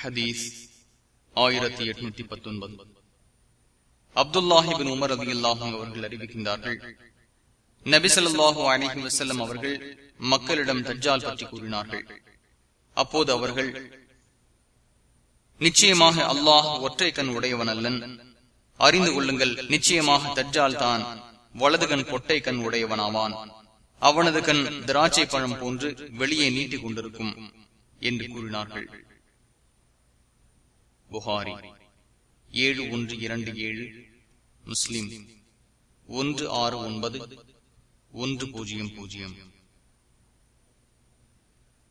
ஹதீஸ் ஆயிரத்தி எட்நூத்தி பத்தொன்பது. அப்துல்லாஹிபின் உமர் அதி அல்லாஹும் அவர்கள் அறிவிக்கின்றார்கள் நபிசல்லாஹு அலிஹி வசல்லம் அவர்கள் மக்களிடம் தஜ்ஜால் பற்றி கூறினார்கள். அப்போது அவர்கள் நிச்சயமாக அல்லாஹ் ஒற்றை கண் உடையவன் அல்லன். அறிந்து கொள்ளுங்கள் நிச்சயமாக தஜ்ஜால் தான் வலது கண் கொட்டை கண் உடையவனாவான். அவனது கண் திராட்சை பழம் போன்று வெளியே நீட்டிக் கொண்டிருக்கும் என்று கூறினார்கள். புகாரி. ஏழு ஒன்று இரண்டு ஏழு. முஸ்லிம். ஒன்று ஆறு ஒன்பது. ஒன்று பூஜ்ஜியம் பூஜ்ஜியம்.